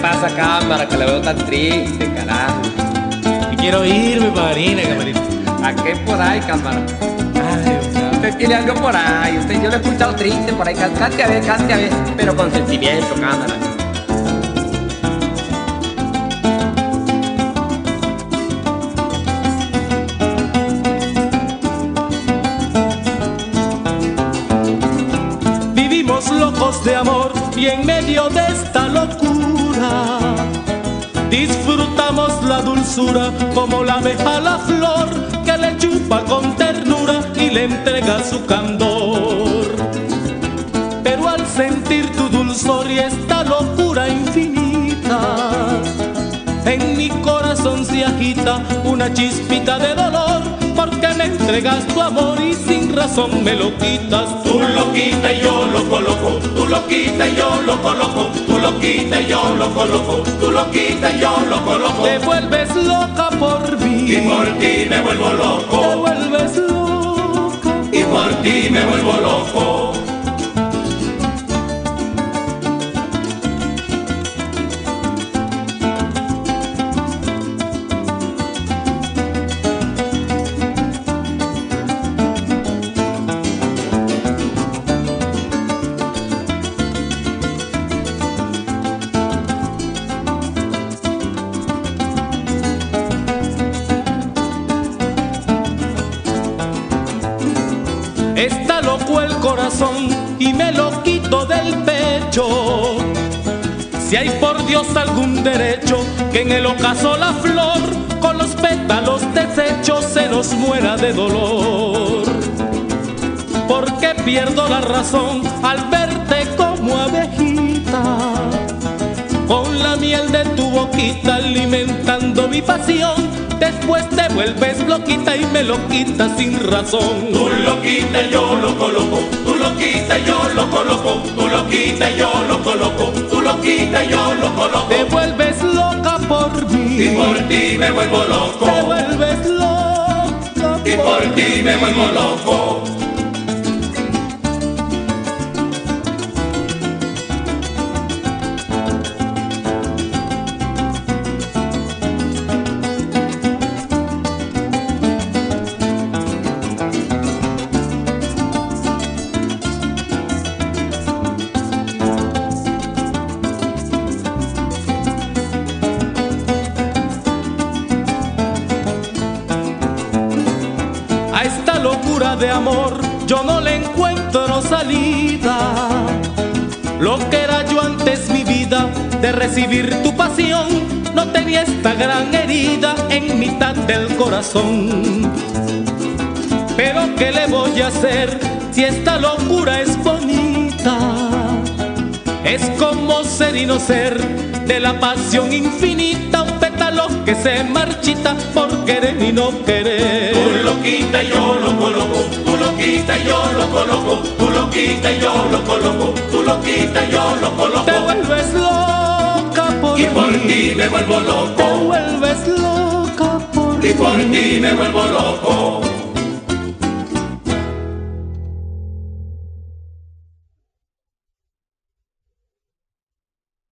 pasa, cámara? Que la veo tan triste, carajo. Y quiero irme, padrina, camarita. ¿A qué por ahí, cámara? Ay, Usted tiene algo por ahí. Usted, yo lo he escuchado triste por ahí. Cante a ver, cante a ver. Pero con sentimiento, cámara. Vivimos locos de amor y en medio de esta locura disfrutamos la dulzura como la abeja la flor que le chupa con ternura y le entrega su candor. Pero al sentir tu dulzor y esta locura infinita, en mi corazón se agita una chispita de dolor porque me entregas tu amor y sin razón me lo quitas. Tú lo quitas y yo lo coloco, tú lo quitas y yo lo coloco, tú lo quitas y yo lo coloco, tú lo quitas y yo lo coloco. Te vuelves loca por mí. Y por ti me vuelvo Te loco, vuelves loca. y por ti me vuelvo loco. Está loco el corazón y me lo quito del pecho. Si hay por Dios algún derecho que en el ocaso la flor con los pétalos deshechos se nos muera de dolor. Porque pierdo la razón al verte miel de tu boquita alimentando mi pasión. Después te vuelves loquita y me lo quitas sin razón. Tú lo quitas yo lo coloco, tú lo quitas yo lo coloco, tú lo quitas yo lo coloco, tú lo quitas yo lo coloco. Te vuelves loca por mí. Y por ti me vuelvo Te loco, vuelves loca y por ti me vuelvo loco. De amor yo no le encuentro salida. Lo que era yo antes mi vida de recibir tu pasión, no tenía esta gran herida en mitad del corazón. Pero ¿qué le voy a hacer si esta locura es bonita? Es como ser y no ser de la pasión infinita, un pétalo que se marchita por querer y no querer. Quitas y yo lo coloco, tú lo quitas y yo lo coloco, tú lo quitas y yo lo coloco, tú lo quitas y yo lo coloco. Te vuelves loca por Y por ti me vuelvo Te loco, vuelves loca por y por ti me vuelvo loco.